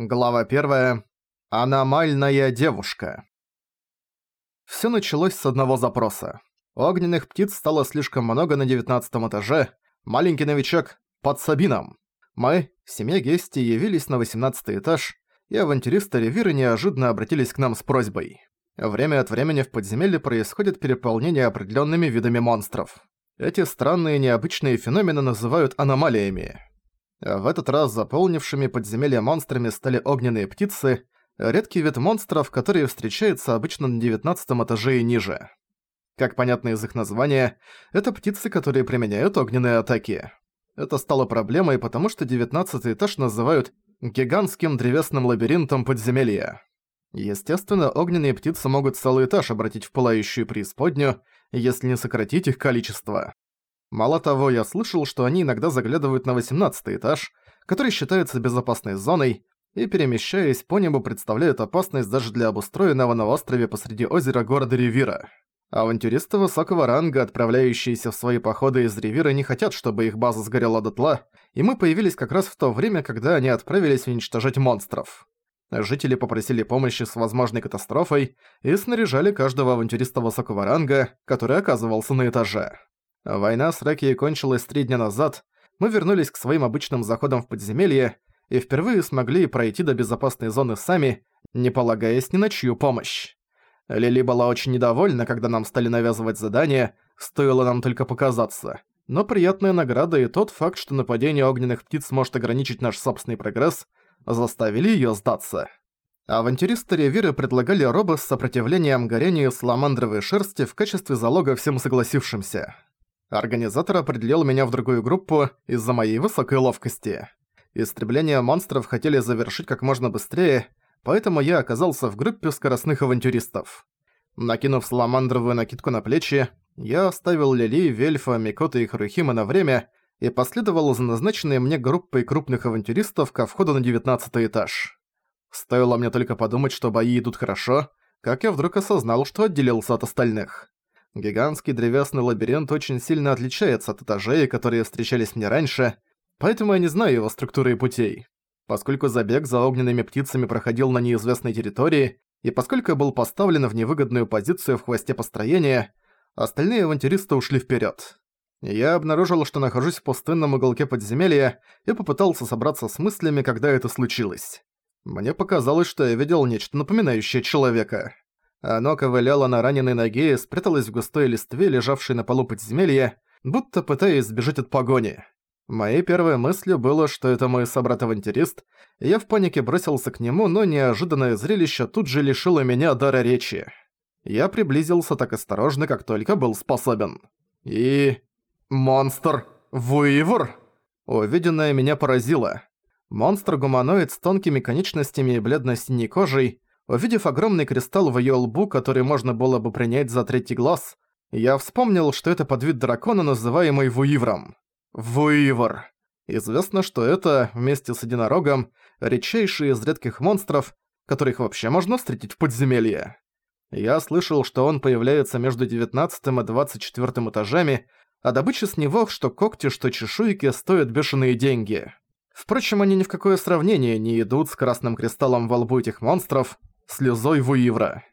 Глава 1. Аномальная девушка. Всё началось с одного запроса. Огненных птиц стало слишком много на девятнадцатом этаже. Маленький новичок под Сабином. Мы, семья Гести, явились на восемнадцатый этаж, и авантюристы Ревиры неожиданно обратились к нам с просьбой. Время от времени в подземелье происходит переполнение определёнными видами монстров. Эти странные необычные феномены называют аномалиями. В этот раз заполнившими подземелье монстрами стали огненные птицы, редкий вид монстров, которые встречаются обычно на девятнадцатом этаже и ниже. Как понятно из их названия, это птицы, которые применяют огненные атаки. Это стало проблемой, потому что девятнадцатый этаж называют гигантским древесным лабиринтом подземелья. Естественно, огненные птицы могут целый этаж обратить в пылающую преисподнюю, если не сократить их количество. Мало того, я слышал, что они иногда заглядывают на 18 этаж, который считается безопасной зоной, и, перемещаясь по небу, представляют опасность даже для обустроенного на острове посреди озера города Ривира. Авантюристы высокого ранга, отправляющиеся в свои походы из Ривира, не хотят, чтобы их база сгорела дотла, и мы появились как раз в то время, когда они отправились уничтожать монстров. Жители попросили помощи с возможной катастрофой и снаряжали каждого авантюриста высокого ранга, который оказывался на этаже. Война с Рекией кончилась три дня назад, мы вернулись к своим обычным заходам в подземелье и впервые смогли пройти до безопасной зоны сами, не полагаясь ни на чью помощь. Лили была очень недовольна, когда нам стали навязывать задания, стоило нам только показаться. Но приятная награда и тот факт, что нападение огненных птиц может ограничить наш собственный прогресс, заставили её сдаться. Авантюристы Ревиры предлагали робы с сопротивлением горению саламандровой шерсти в качестве залога всем согласившимся. Организатор определил меня в другую группу из-за моей высокой ловкости. Истребление монстров хотели завершить как можно быстрее, поэтому я оказался в группе скоростных авантюристов. Накинув саламандровую накидку на плечи, я оставил Лили, Вельфа, Микота и Харухима на время и последовал за назначенной мне группой крупных авантюристов ко входу на девятнадцатый этаж. Стоило мне только подумать, что бои идут хорошо, как я вдруг осознал, что отделился от остальных. Гигантский древесный лабиринт очень сильно отличается от этажей, которые встречались мне раньше, поэтому я не знаю его структуры и путей. Поскольку забег за огненными птицами проходил на неизвестной территории, и поскольку я был поставлен в невыгодную позицию в хвосте построения, остальные авантюристы ушли вперед. Я обнаружил, что нахожусь в пустынном уголке подземелья и попытался собраться с мыслями, когда это случилось. Мне показалось, что я видел нечто напоминающее человека. Оно ковыляло на раненой ноге и спряталось в густой листве, лежавшей на полу подземелья, будто пытаясь сбежать от погони. Моей первой мыслью было, что это мой собрат-авантюрист, и я в панике бросился к нему, но неожиданное зрелище тут же лишило меня дара речи. Я приблизился так осторожно, как только был способен. И... Монстр! Вуивор! Увиденное меня поразило. Монстр-гуманоид с тонкими конечностями и бледно-синей кожей, Увидев огромный кристалл в её лбу, который можно было бы принять за третий глаз, я вспомнил, что это подвид дракона, называемый Вуивром. Вуивр. Известно, что это, вместе с единорогом, редчайший из редких монстров, которых вообще можно встретить в подземелье. Я слышал, что он появляется между 19 и 24 этажами, а добыча с него, что когти, что чешуйки, стоят бешеные деньги. Впрочем, они ни в какое сравнение не идут с красным кристаллом во лбу этих монстров, слезой Вуивра.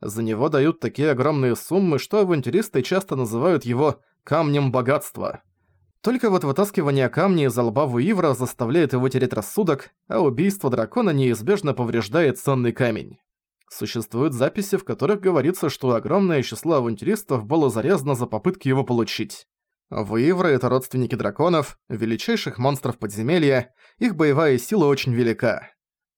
За него дают такие огромные суммы, что авантюристы часто называют его «камнем богатства». Только вот вытаскивание камня из лба Вуивра заставляет его терять рассудок, а убийство дракона неизбежно повреждает ценный камень. Существуют записи, в которых говорится, что огромное число авантюристов было зарезано за попытки его получить. Вуивры — это родственники драконов, величайших монстров подземелья, их боевая сила очень велика.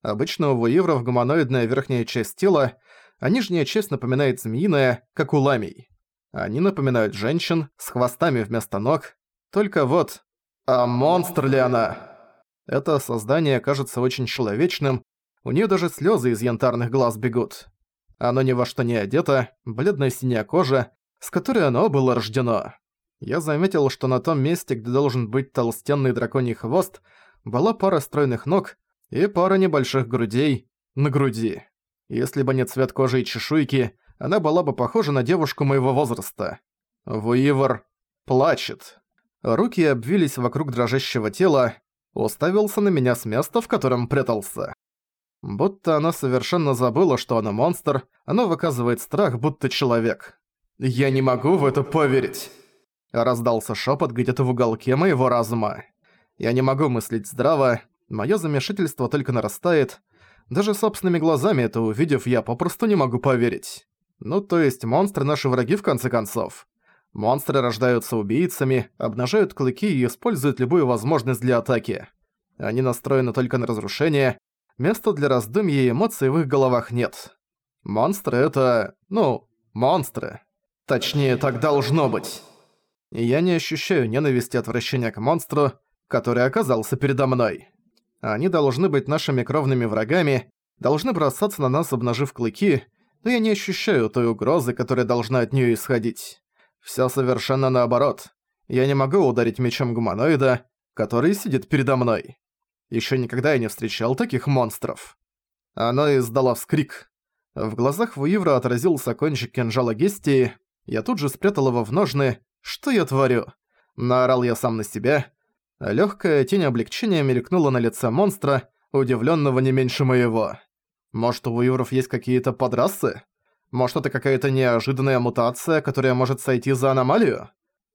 Обычно у вуивров гуманоидная верхняя часть тела, а нижняя часть напоминает змеиная, как у ламий. Они напоминают женщин с хвостами вместо ног. Только вот... А монстр ли она? Это создание кажется очень человечным, у нее даже слезы из янтарных глаз бегут. Оно ни во что не одето, бледная синяя кожа, с которой оно было рождено. Я заметил, что на том месте, где должен быть толстенный драконий хвост, была пара стройных ног, и пара небольших грудей на груди. Если бы не цвет кожи и чешуйки, она была бы похожа на девушку моего возраста. Вуивор плачет. Руки обвились вокруг дрожащего тела, уставился на меня с места, в котором прятался. Будто она совершенно забыла, что она монстр, она выказывает страх, будто человек. «Я не могу в это поверить!» Раздался шепот где-то в уголке моего разума. Я не могу мыслить здраво, моё замешательство только нарастает. Даже собственными глазами это увидев, я попросту не могу поверить. Ну, то есть монстры наши враги в конце концов. Монстры рождаются убийцами, обнажают клыки и используют любую возможность для атаки. Они настроены только на разрушение, места для раздумий и эмоций в их головах нет. Монстры — это... ну, монстры. Точнее, так должно быть. И я не ощущаю ненависти и отвращения к монстру, который оказался передо мной. Они должны быть нашими кровными врагами, должны бросаться на нас, обнажив клыки, но я не ощущаю той угрозы, которая должна от неё исходить. Всё совершенно наоборот. Я не могу ударить мечом гуманоида, который сидит передо мной. Ещё никогда я не встречал таких монстров. Она издала вскрик. В глазах Вуивра отразился кончик кинжала Гестии, я тут же спрятал его в ножны. Что я творю? Наорал я сам на себя. Лёгкая тень облегчения мелькнула на лице монстра, удивлённого не меньше моего. Может, у Вуивров есть какие-то подрасы? Может, это какая-то неожиданная мутация, которая может сойти за аномалию?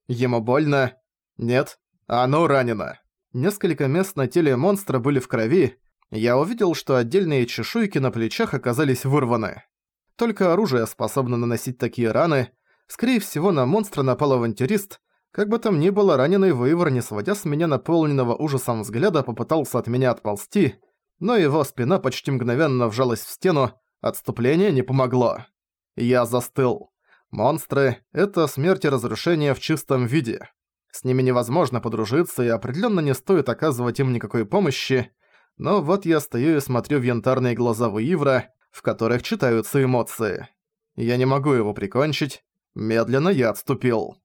Ему больно? Нет. Оно ранено. Несколько мест на теле монстра были в крови. Я увидел, что отдельные чешуйки на плечах оказались вырваны. Только оружие способно наносить такие раны. Скорее всего, на монстра напал авантюрист. Как бы там ни было, раненый Вейвор, не сводя с меня наполненного ужасом взгляда, попытался от меня отползти но его спина почти мгновенно вжалась в стену, отступление не помогло. Я застыл. Монстры — это смерть и разрушение в чистом виде. С ними невозможно подружиться, и определенно не стоит оказывать им никакой помощи, но вот я стою и смотрю в янтарные глаза Вуивра, в которых читаются эмоции. Я не могу его прикончить. Медленно я отступил.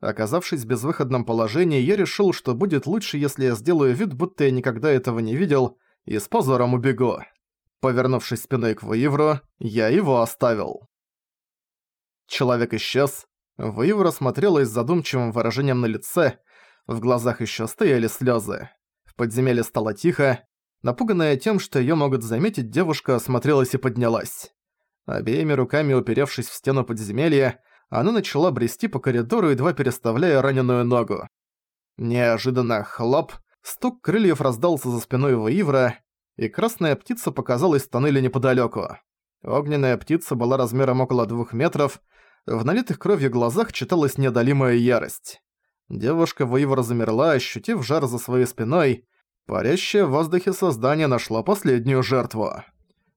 Оказавшись в безвыходном положении, я решил, что будет лучше, если я сделаю вид, будто я никогда этого не видел, и с позором убегу. Повернувшись спиной к Ваивру, я его оставил. Человек исчез. Ваивра смотрела с задумчивым выражением на лице, в глазах еще стояли слезы. В подземелье стало тихо. Напуганная тем, что ее могут заметить, девушка осмотрелась и поднялась. Обеими руками уперевшись в стену подземелья, она начала брести по коридору, едва переставляя раненую ногу. Неожиданно хлоп, Стук крыльев раздался за спиной Ваивра, и красная птица показалась в тоннеле неподалёку. Огненная птица была размером около двух метров, в налитых кровью глазах читалась неодолимая ярость. Девушка Ваивра замерла, ощутив жар за своей спиной. Парящее в воздухе создание нашло последнюю жертву.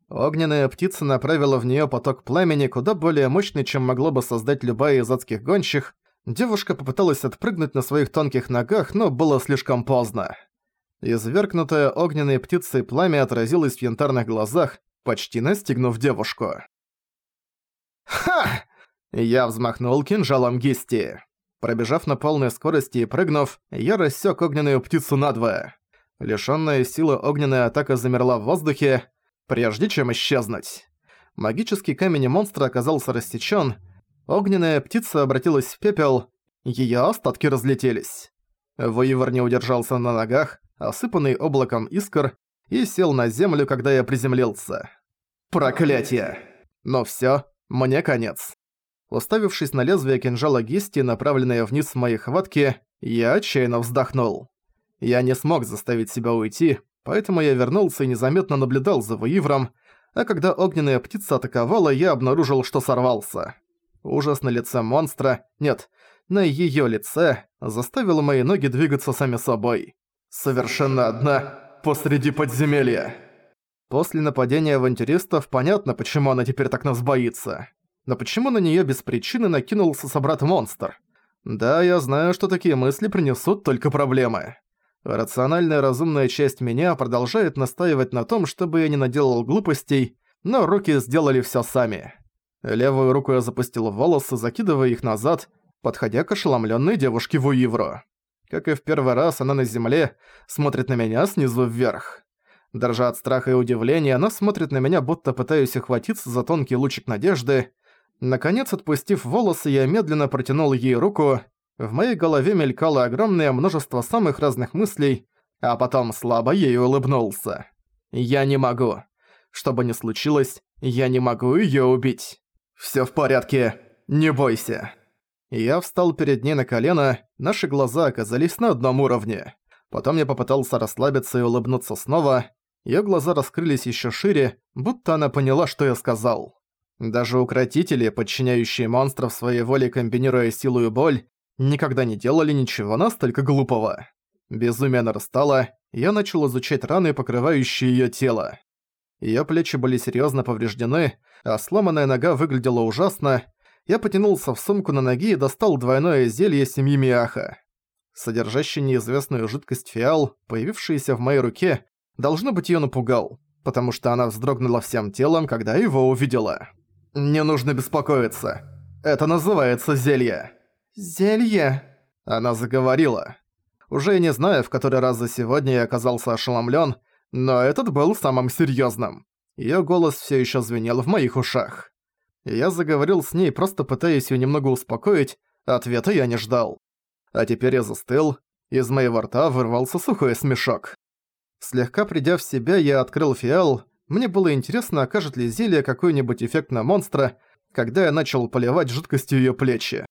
Огненная птица направила в неё поток пламени, куда более мощный, чем могло бы создать любая из адских гонщих, Девушка попыталась отпрыгнуть на своих тонких ногах, но было слишком поздно. Извергнутое огненной птицей пламя отразилось в янтарных глазах, почти настигнув девушку. «Ха!» Я взмахнул кинжалом Гисти. Пробежав на полной скорости и прыгнув, я рассек огненную птицу надвое. Лишённая силы огненная атака замерла в воздухе, прежде чем исчезнуть. Магический камень монстра оказался рассечён, Огненная птица обратилась в пепел, её остатки разлетелись. Воевор не удержался на ногах, осыпанный облаком искр, и сел на землю, когда я приземлился. Проклятие! Но всё, мне конец. Уставившись на лезвие кинжала Гисти, направленное вниз в моей хватке, я отчаянно вздохнул. Я не смог заставить себя уйти, поэтому я вернулся и незаметно наблюдал за Воивром, а когда огненная птица атаковала, я обнаружил, что сорвался. Ужас на лице монстра, нет, на её лице, заставило мои ноги двигаться сами собой. Совершенно одна, посреди подземелья. После нападения авантюристов понятно, почему она теперь так нас боится. Но почему на неё без причины накинулся собрат-монстр? Да, я знаю, что такие мысли принесут только проблемы. Рациональная разумная часть меня продолжает настаивать на том, чтобы я не наделал глупостей, но руки сделали всё сами. Левую руку я запустил в волосы, закидывая их назад, подходя к ошеломлённой девушке Вуивро. Как и в первый раз, она на земле, смотрит на меня снизу вверх. Дрожа от страха и удивления, она смотрит на меня, будто пытаясь ухватиться за тонкий лучик надежды. Наконец, отпустив волосы, я медленно протянул ей руку. В моей голове мелькало огромное множество самых разных мыслей, а потом слабо ей улыбнулся. «Я не могу. Что бы ни случилось, я не могу её убить. Всё в порядке, не бойся. Я встал перед ней на колено, наши глаза оказались на одном уровне. Потом я попытался расслабиться и улыбнуться снова. Её глаза раскрылись ещё шире, будто она поняла, что я сказал. Даже укротители, подчиняющие монстров своей воле комбинируя силу и боль, никогда не делали ничего настолько глупого. Безумие нарастало, я начал изучать раны, покрывающие её тело. Её плечи были серьёзно повреждены, а сломанная нога выглядела ужасно. Я потянулся в сумку на ноги и достал двойное зелье семьи Миаха. Содержащий неизвестную жидкость фиал, появившийся в моей руке, должно быть её напугал, потому что она вздрогнула всем телом, когда его увидела. «Не нужно беспокоиться. Это называется зелье». «Зелье?» Она заговорила. Уже не знаю, в который раз за сегодня я оказался ошеломлен, но этот был самым серьезным. Ее голос все еще звенел в моих ушах. Я заговорил с ней, просто пытаясь ее немного успокоить, ответа я не ждал. А теперь я застыл, из моего рта вырвался сухой смешок. Слегка придя в себя, я открыл фиал, мне было интересно, окажет ли зелье какой-нибудь эффект на монстра, когда я начал поливать жидкостью ее плечи.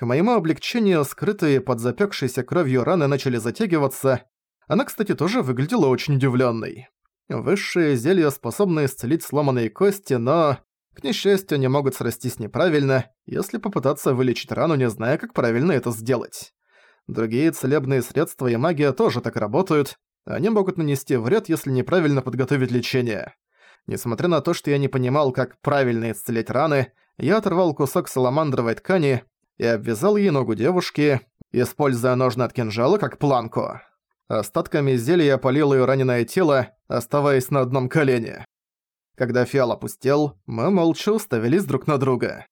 К моему облегчению, скрытые под запекшейся кровью раны начали затягиваться. Она, кстати, тоже выглядела очень удивленной. Высшие зелья способны исцелить сломанные кости, но, к несчастью, они могут срастись неправильно, если попытаться вылечить рану, не зная, как правильно это сделать. Другие целебные средства и магия тоже так работают. Они могут нанести вред, если неправильно подготовить лечение. Несмотря на то, что я не понимал, как правильно исцелять раны, я оторвал кусок саламандровой ткани и обвязал ей ногу девушки, используя ножны от кинжала как планку. Остатками зелья полил её раненое тело, оставаясь на одном колене. Когда фиал опустел, мы молча уставились друг на друга.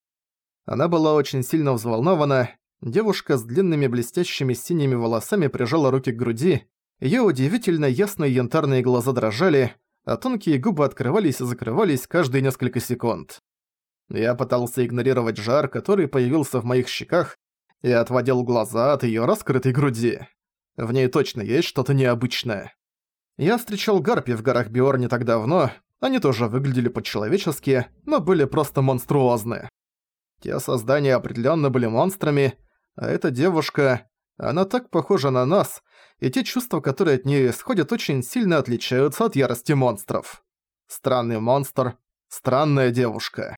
Она была очень сильно взволнована, девушка с длинными блестящими синими волосами прижала руки к груди, её удивительно ясные янтарные глаза дрожали, а тонкие губы открывались и закрывались каждые несколько секунд. Я пытался игнорировать жар, который появился в моих щеках, и отводил глаза от её раскрытой груди. В ней точно есть что-то необычное. Я встречал гарпи в горах Биор не так давно, они тоже выглядели по-человечески, но были просто монструозны. Те создания определённо были монстрами, а эта девушка, она так похожа на нас, и те чувства, которые от неё исходят, очень сильно отличаются от ярости монстров. Странный монстр, странная девушка.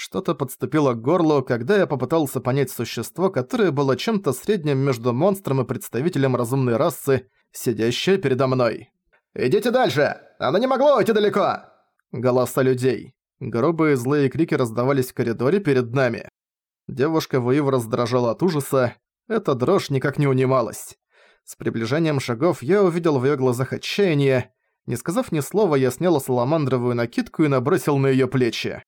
Что-то подступило к горлу, когда я попытался понять существо, которое было чем-то средним между монстром и представителем разумной расы, сидящее передо мной. «Идите дальше! Оно не могло уйти далеко!» Голоса людей. Грубые злые крики раздавались в коридоре перед нами. Девушка воево раздражала от ужаса, эта дрожь никак не унималась. С приближением шагов я увидел в её глазах отчаяние. Не сказав ни слова, я снял саламандровую накидку и набросил на её плечи.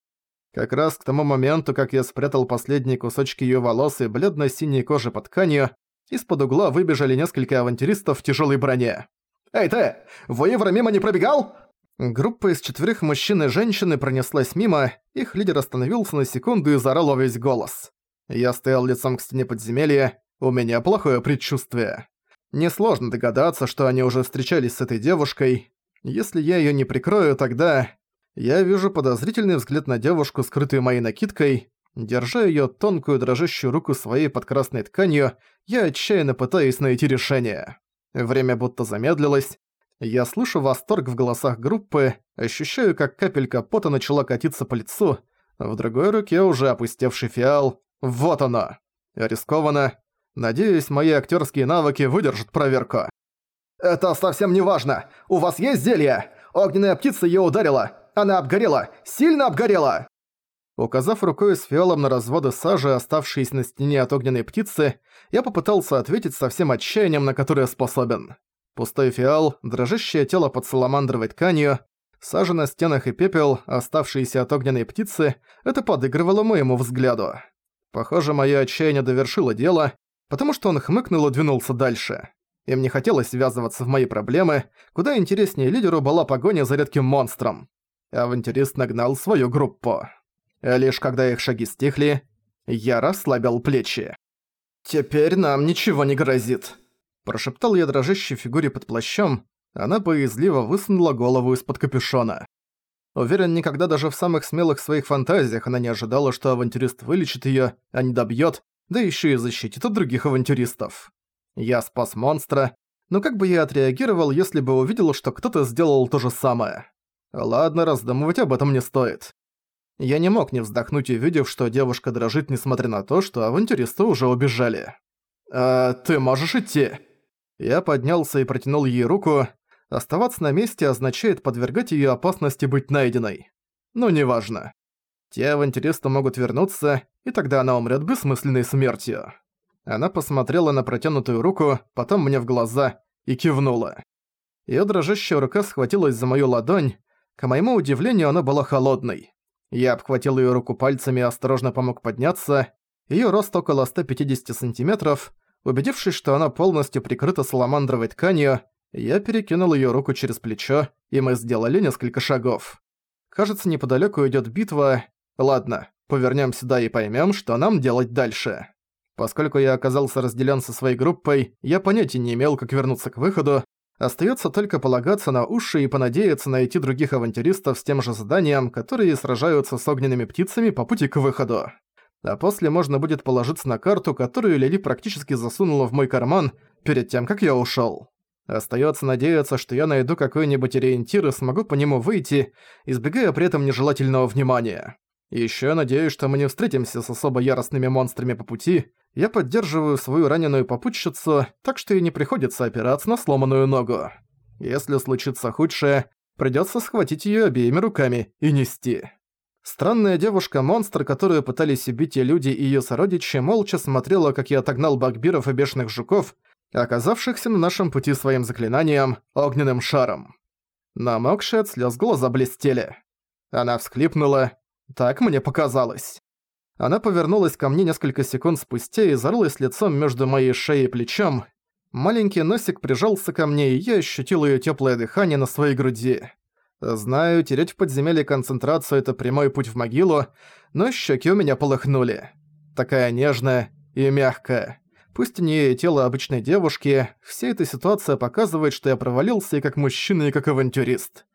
Как раз к тому моменту, как я спрятал последние кусочки её волос и бледно-синей кожи под тканью, из-под угла выбежали несколько авантюристов в тяжёлой броне. «Эй ты! Воевра мимо не пробегал?» Группа из четверых мужчин и женщины пронеслась мимо, их лидер остановился на секунду и заорал весь голос. Я стоял лицом к стене подземелья, у меня плохое предчувствие. Несложно догадаться, что они уже встречались с этой девушкой. Если я её не прикрою, тогда... Я вижу подозрительный взгляд на девушку, скрытую моей накидкой. Держа её тонкую дрожащую руку своей под красной тканью, я отчаянно пытаюсь найти решение. Время будто замедлилось. Я слышу восторг в голосах группы, ощущаю, как капелька пота начала катиться по лицу. В другой руке уже опустевший фиал. Вот оно. Рискованно. Надеюсь, мои актерские навыки выдержат проверку. «Это совсем не важно. У вас есть зелье? Огненная птица её ударила. Она обгорела! Сильно обгорела!» Указав рукой с фиалом на разводы сажи, оставшиеся на стене от огненной птицы, я попытался ответить со всем отчаянием, на которое способен. Пустой фиал, дрожащее тело под саламандровой тканью, сажа на стенах и пепел, оставшиеся от огненной птицы, это подыгрывало моему взгляду. Похоже, моё отчаяние довершило дело, потому что он хмыкнул и двинулся дальше. Им не хотелось ввязываться в мои проблемы, куда интереснее лидеру была погоня за редким монстром авантюрист нагнал свою группу. Лишь когда их шаги стихли, я расслабил плечи. «Теперь нам ничего не грозит», – прошептал я дрожащей фигуре под плащом, она боязливо высунула голову из-под капюшона. Уверен, никогда даже в самых смелых своих фантазиях она не ожидала, что авантюрист вылечит её, а не добьёт, да ещё и защитит от других авантюристов. Я спас монстра, но как бы я отреагировал, если бы увидел, что кто-то сделал то же самое? Ладно, раздумывать об этом не стоит. Я не мог не вздохнуть, увидев, что девушка дрожит, несмотря на то, что авантюристы уже убежали. «А ты можешь идти?» Я поднялся и протянул ей руку. Оставаться на месте означает подвергать её опасности быть найденной. Но неважно. Те авантюристы могут вернуться, и тогда она умрёт бессмысленной смертью. Она посмотрела на протянутую руку, потом мне в глаза и кивнула. Её дрожащая рука схватилась за мою ладонь. К моему удивлению, она была холодной. Я обхватил её руку пальцами и осторожно помог подняться. Её рост около 150 сантиметров. Убедившись, что она полностью прикрыта саламандровой тканью, я перекинул её руку через плечо, и мы сделали несколько шагов. Кажется, неподалёку идёт битва. Ладно, повернём сюда и поймём, что нам делать дальше. Поскольку я оказался разделён со своей группой, я понятия не имел, как вернуться к выходу, Остается только полагаться на уши и понадеяться найти других авантюристов с тем же заданием, которые сражаются с огненными птицами по пути к выходу. А после можно будет положиться на карту, которую Лили практически засунула в мой карман перед тем, как я ушёл. Остаётся надеяться, что я найду какой-нибудь ориентир и смогу по нему выйти, избегая при этом нежелательного внимания. Ещё я надеюсь, что мы не встретимся с особо яростными монстрами по пути, я поддерживаю свою раненую попутчицу, так что ей не приходится опираться на сломанную ногу. Если случится худшее, придётся схватить её обеими руками и нести. Странная девушка-монстр, которую пытались убить и люди, и её сородичи, молча смотрела, как я отогнал багбиров и бешеных жуков, оказавшихся на нашем пути своим заклинанием «Огненным шаром». Намокшие от слёз глаза блестели. Она всхлипнула. Так мне показалось. Она повернулась ко мне несколько секунд спустя и зарылась лицом между моей шеей и плечом. Маленький носик прижался ко мне, и я ощутил её тёплое дыхание на своей груди. Знаю, терять в подземелье концентрацию – это прямой путь в могилу, но щеки у меня полыхнули. Такая нежная и мягкая. Пусть у неё тело обычной девушки, вся эта ситуация показывает, что я провалился и как мужчина, и как авантюрист.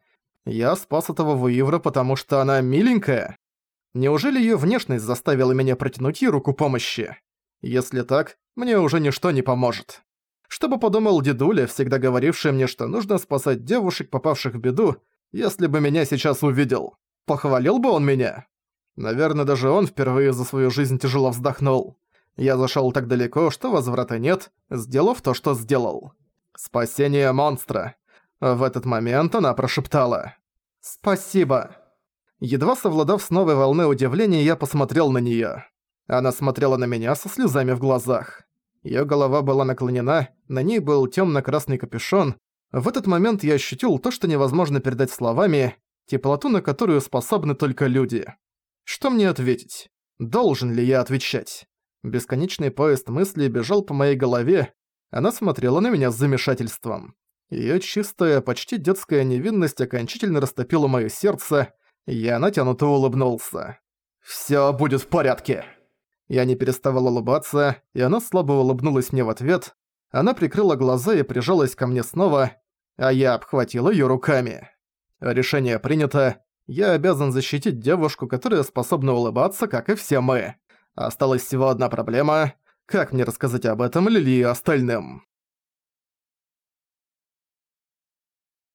Я спас этого Вуивра, потому что она миленькая. Неужели её внешность заставила меня протянуть ей руку помощи? Если так, мне уже ничто не поможет. Что бы подумал дедуля, всегда говоривший мне, что нужно спасать девушек, попавших в беду, если бы меня сейчас увидел? Похвалил бы он меня? Наверное, даже он впервые за свою жизнь тяжело вздохнул. Я зашёл так далеко, что возврата нет, сделав то, что сделал. Спасение монстра. В этот момент она прошептала. «Спасибо». Едва совладав с новой волной удивления, я посмотрел на неё. Она смотрела на меня со слезами в глазах. Её голова была наклонена, на ней был тёмно-красный капюшон. В этот момент я ощутил то, что невозможно передать словами, теплоту, на которую способны только люди. Что мне ответить? Должен ли я отвечать? Бесконечный поезд мыслей бежал по моей голове, она смотрела на меня с замешательством. Её чистая, почти детская невинность окончательно растопила моё сердце, я натянуто улыбнулся. «Всё будет в порядке!» Я не переставал улыбаться, и она слабо улыбнулась мне в ответ. Она прикрыла глаза и прижалась ко мне снова, а я обхватил её руками. Решение принято. Я обязан защитить девушку, которая способна улыбаться, как и все мы. Осталась всего одна проблема. Как мне рассказать об этом Лили и остальным?